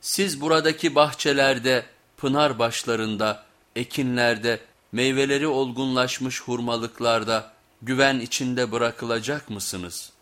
Siz buradaki bahçelerde, pınar başlarında, ekinlerde, meyveleri olgunlaşmış hurmalıklarda güven içinde bırakılacak mısınız?''